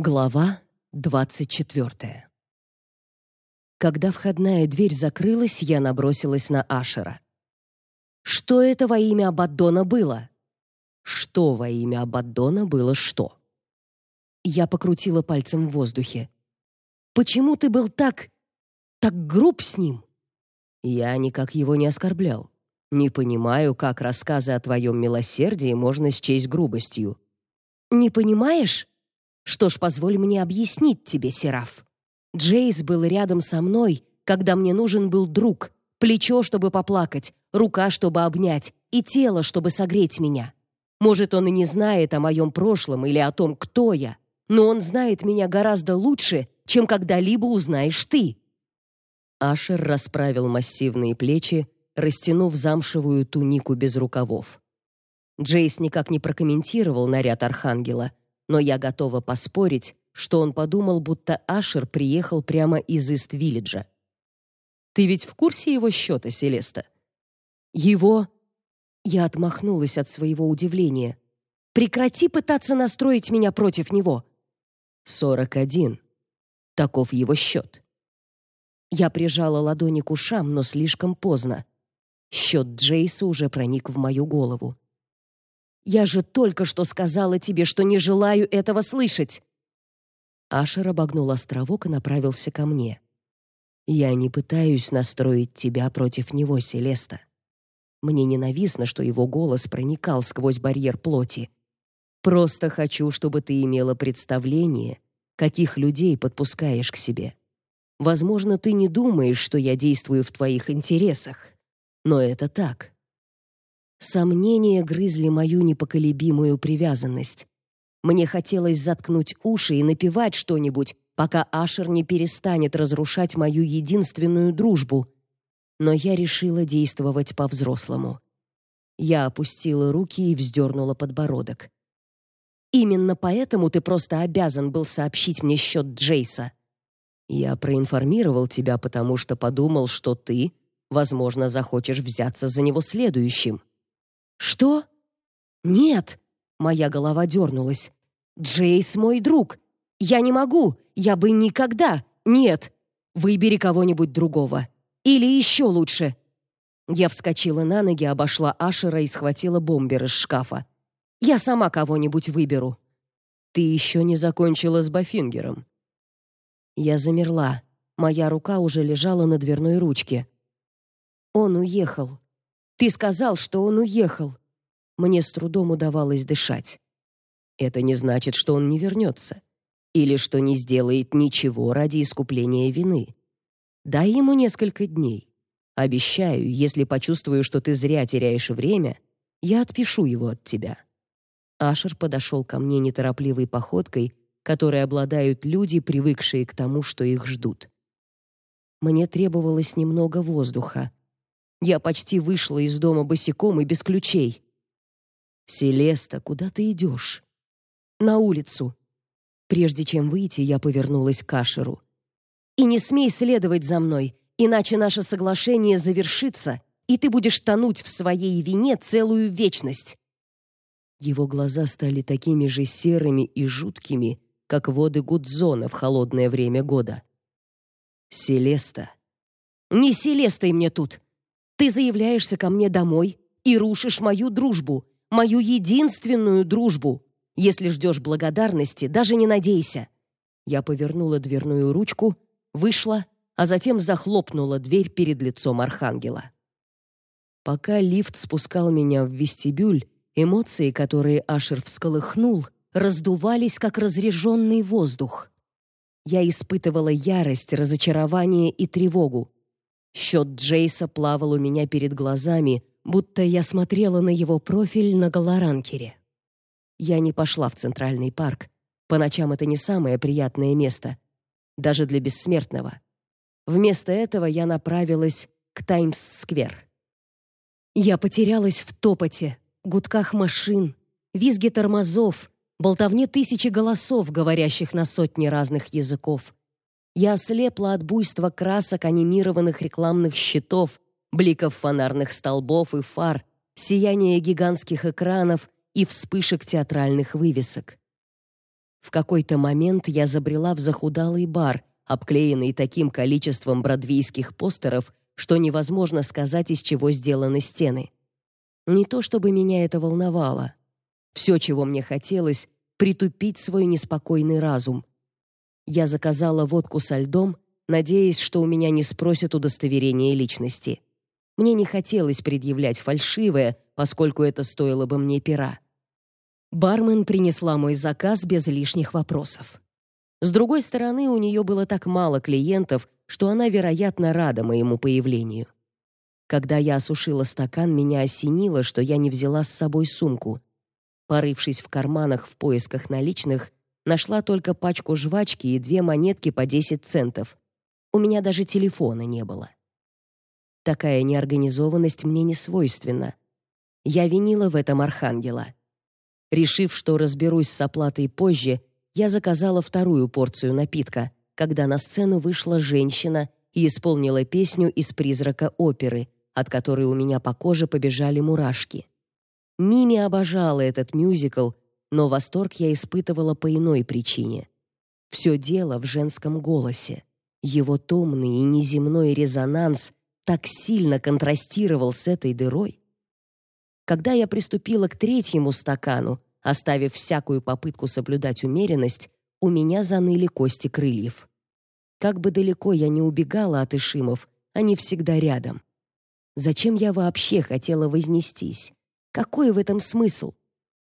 Глава двадцать четвертая. Когда входная дверь закрылась, я набросилась на Ашера. Что это во имя Абаддона было? Что во имя Абаддона было что? Я покрутила пальцем в воздухе. Почему ты был так так груб с ним? Я никак его не оскорблял. Не понимаю, как рассказы о твоем милосердии можно счесть грубостью. Не понимаешь? Что ж, позволь мне объяснить тебе, Сераф. Джейс был рядом со мной, когда мне нужен был друг, плечо, чтобы поплакать, рука, чтобы обнять, и тело, чтобы согреть меня. Может, он и не знает о моем прошлом или о том, кто я, но он знает меня гораздо лучше, чем когда-либо узнаешь ты. Ашер расправил массивные плечи, растянув замшевую тунику без рукавов. Джейс никак не прокомментировал наряд архангела, но я готова поспорить, что он подумал, будто Ашер приехал прямо из Ист-Виллиджа. Ты ведь в курсе его счета, Селеста? Его Я отмахнулась от своего удивления. Прекрати пытаться настроить меня против него. Сорок один. Таков его счет. Я прижала ладони к ушам, но слишком поздно. Счет Джейса уже проник в мою голову. Я же только что сказала тебе, что не желаю этого слышать. Ашер обогнул островок и направился ко мне. Я не пытаюсь настроить тебя против него, Селеста. Мне ненавистно, что его голос проникал сквозь барьер плоти. Просто хочу, чтобы ты имела представление, каких людей подпускаешь к себе. Возможно, ты не думаешь, что я действую в твоих интересах, но это так. Сомнения грызли мою непоколебимую привязанность. Мне хотелось заткнуть уши и напевать что-нибудь, пока Ашер не перестанет разрушать мою единственную дружбу. Но я решила действовать по-взрослому. Я опустила руки и вздернула подбородок. Именно поэтому ты просто обязан был сообщить мне счет Джейса. Я проинформировал тебя, потому что подумал, что ты, возможно, захочешь взяться за него следующим. Что? Нет, моя голова дернулась. Джейс мой друг. Я не могу. Я бы никогда. Нет. Выбери кого-нибудь другого. Или еще лучше. Я вскочила на ноги, обошла Ашера и схватила бомбер из шкафа. Я сама кого-нибудь выберу. Ты еще не закончила с Бафингером. Я замерла. Моя рука уже лежала на дверной ручке. Он уехал. Ты сказал, что он уехал. Мне с трудом удавалось дышать. Это не значит, что он не вернется. Или что не сделает ничего ради искупления вины. Дай ему несколько дней. Обещаю, если почувствую, что ты зря теряешь время, я отпишу его от тебя. Ашер подошел ко мне неторопливой походкой, которой обладают люди, привыкшие к тому, что их ждут. Мне требовалось немного воздуха, я почти вышла из дома босиком и без ключей. Селеста, куда ты идешь? На улицу. Прежде чем выйти, я повернулась к Ашеру. И не смей следовать за мной, иначе наше соглашение завершится, и ты будешь тонуть в своей вине целую вечность. Его глаза стали такими же серыми и жуткими, как воды Гудзона в холодное время года. Селеста. Не Селестой мне тут. Ты заявляешься ко мне домой и рушишь мою дружбу, мою единственную дружбу. Если ждешь благодарности, даже не надейся. Я повернула дверную ручку, вышла, а затем захлопнула дверь перед лицом архангела. Пока лифт спускал меня в вестибюль, эмоции, которые Ашер всколыхнул, раздувались как разреженный воздух. Я испытывала ярость, разочарование и тревогу. Счет Джейса плавал у меня перед глазами, будто я смотрела на его профиль на Галаранкере. Я не пошла в Центральный парк. По ночам это не самое приятное место, даже для бессмертного. Вместо этого я направилась к Таймс-сквер. Я потерялась в топоте, гудках машин, визге тормозов, болтовне тысячи голосов, говорящих на сотни разных языков. Я ослепла от буйства красок анимированных рекламных щитов, бликов фонарных столбов и фар, сияния гигантских экранов и вспышек театральных вывесок. В какой-то момент я забрела в захудалый бар, обклеенный таким количеством бродвейских постеров, что невозможно сказать, из чего сделаны стены. Не то чтобы меня это волновало. Все, чего мне хотелось, притупить свой неспокойный разум. Я заказала водку со льдом, надеясь, что у меня не спросят удостоверение личности. Мне не хотелось предъявлять фальшивое, поскольку это стоило бы мне пера. Бармен принесла мой заказ без лишних вопросов. С другой стороны, у нее было так мало клиентов, что она, вероятно, рада моему появлению. Когда я осушила стакан, меня осенило, что я не взяла с собой сумку. Порывшись в карманах в поисках наличных, нашла только пачку жвачки и две монетки по 10 центов. У меня даже телефона не было. Такая неорганизованность мне не свойственна. Я винила в этом архангела. Решив, что разберусь с оплатой позже, я заказала вторую порцию напитка, когда на сцену вышла женщина и исполнила песню из призрака оперы, от которой у меня по коже побежали мурашки. Мими обожала этот мюзикл, но восторг я испытывала по иной причине. Все дело в женском голосе. Его томный и неземной резонанс так сильно контрастировал с этой дырой. Когда я приступила к третьему стакану, оставив всякую попытку соблюдать умеренность, у меня заныли кости крыльев. Как бы далеко я ни убегала от Ишимов, они всегда рядом. Зачем я вообще хотела вознестись? Какой в этом смысл?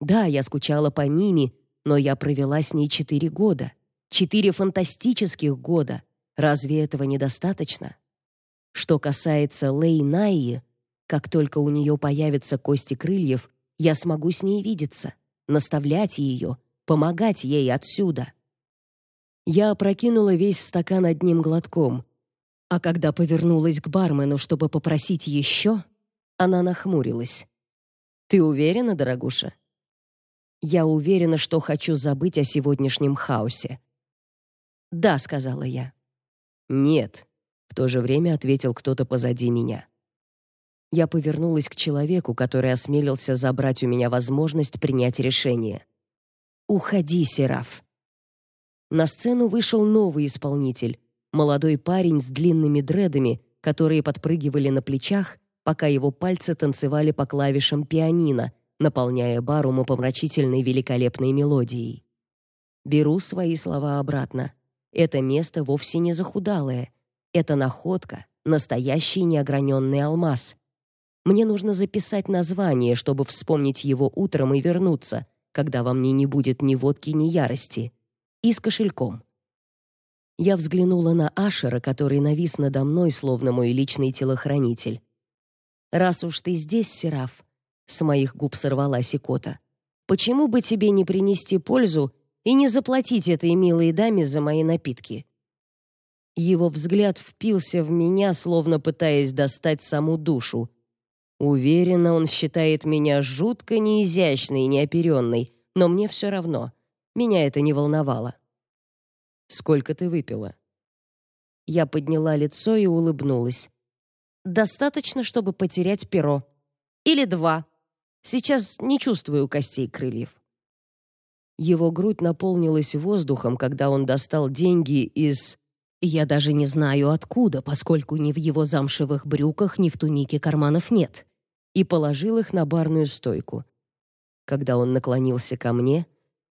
Да, я скучала по Мими, но я провела с ней четыре года. Четыре фантастических года. Разве этого недостаточно? Что касается Лей Найи, как только у нее появятся кости крыльев, я смогу с ней видеться, наставлять ее, помогать ей отсюда. Я опрокинула весь стакан одним глотком, а когда повернулась к бармену, чтобы попросить еще, она нахмурилась. «Ты уверена, дорогуша?» «Я уверена, что хочу забыть о сегодняшнем хаосе». «Да», — сказала я. «Нет», — в то же время ответил кто-то позади меня. Я повернулась к человеку, который осмелился забрать у меня возможность принять решение. «Уходи, Сераф». На сцену вышел новый исполнитель, молодой парень с длинными дредами, которые подпрыгивали на плечах, пока его пальцы танцевали по клавишам пианино, наполняя бар умопомрачительной великолепной мелодией. Беру свои слова обратно. Это место вовсе не захудалое. Это находка, настоящий неограненный алмаз. Мне нужно записать название, чтобы вспомнить его утром и вернуться, когда во мне не будет ни водки, ни ярости. И с кошельком. Я взглянула на Ашера, который навис надо мной, словно мой личный телохранитель. «Раз уж ты здесь, Сераф», — с моих губ сорвалась икота, «почему бы тебе не принести пользу и не заплатить этой милой даме за мои напитки?» Его взгляд впился в меня, словно пытаясь достать саму душу, Уверена, он считает меня жутко неизящной и неоперенной, но мне все равно. Меня это не волновало. Сколько ты выпила? Я подняла лицо и улыбнулась. Достаточно, чтобы потерять перо. Или два. Сейчас не чувствую костей крыльев. Его грудь наполнилась воздухом, когда он достал деньги из я даже не знаю откуда, поскольку ни в его замшевых брюках, ни в тунике карманов нет и положил их на барную стойку. Когда он наклонился ко мне,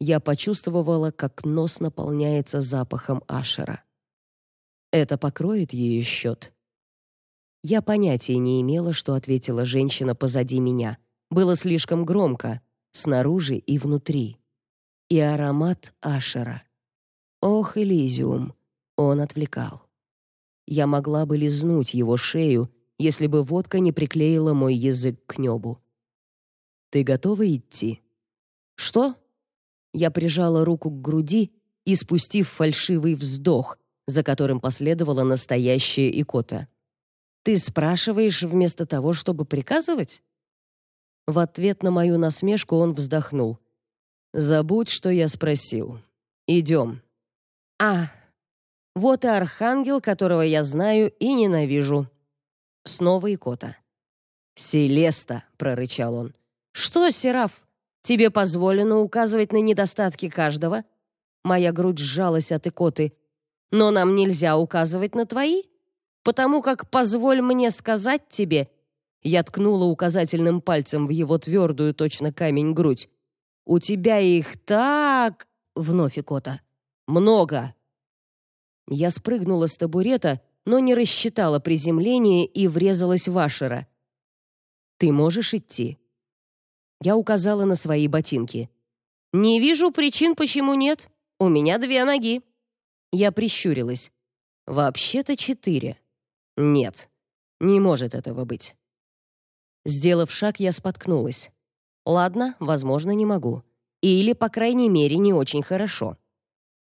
я почувствовала, как нос наполняется запахом ашера. Это покроет ее счет. Я понятия не имела, что ответила женщина позади меня. Было слишком громко, снаружи и внутри. И аромат ашера. Ох, Элизиум, он отвлекал. Я могла бы лизнуть его шею если бы водка не приклеила мой язык к небу. Ты готова идти? Что? Я прижала руку к груди и спустив фальшивый вздох, за которым последовала настоящая икота. Ты спрашиваешь вместо того, чтобы приказывать? В ответ на мою насмешку он вздохнул. Забудь, что я спросил. Идем. А, вот и архангел, которого я знаю и ненавижу. Снова икота. «Селеста!» — прорычал он. «Что, Сераф, тебе позволено указывать на недостатки каждого, Моя грудь сжалась от икоты. Но нам нельзя указывать на твои, потому как позволь мне сказать тебе, я ткнула указательным пальцем в его твердую, точно камень грудь. У тебя их так, вновь икота. Много. Я спрыгнула с табурета, но не рассчитала приземление и врезалась в Ашера. Ты можешь идти. Я указала на свои ботинки. Не вижу причин, почему нет. У меня две ноги. Я прищурилась. Вообще-то четыре. Нет. Не может этого быть. Сделав шаг, я споткнулась. Ладно, возможно, не могу. Или, по крайней мере, не очень хорошо.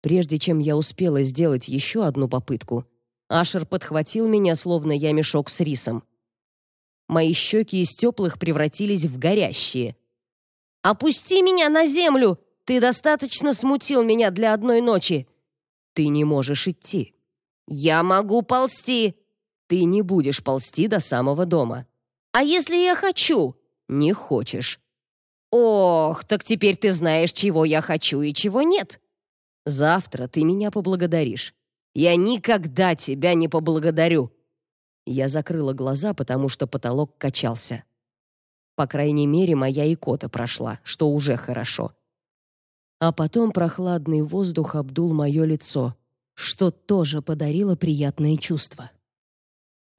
Прежде чем я успела сделать еще одну попытку, Ашер подхватил меня, словно я мешок с рисом. Мои щеки из теплых превратились в горящие. «Опусти меня на землю! Ты достаточно смутил меня для одной ночи!» «Ты не можешь идти». «Я могу ползти!» «Ты не будешь ползти до самого дома». «А если я хочу?» «Не хочешь». «Ох, так теперь ты знаешь, чего я хочу и чего нет». Завтра ты меня поблагодаришь. Я никогда тебя не поблагодарю. Я закрыла глаза, потому что потолок качался. По крайней мере, моя икота прошла, что уже хорошо. А потом прохладный воздух обдул мое лицо, что тоже подарило приятные чувства.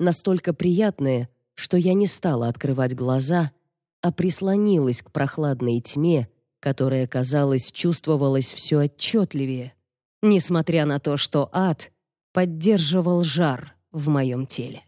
Настолько приятные, что я не стала открывать глаза, а прислонилась к прохладной тьме, которая, казалось, чувствовалась все отчетливее, несмотря на то, что ад поддерживал жар в моем теле.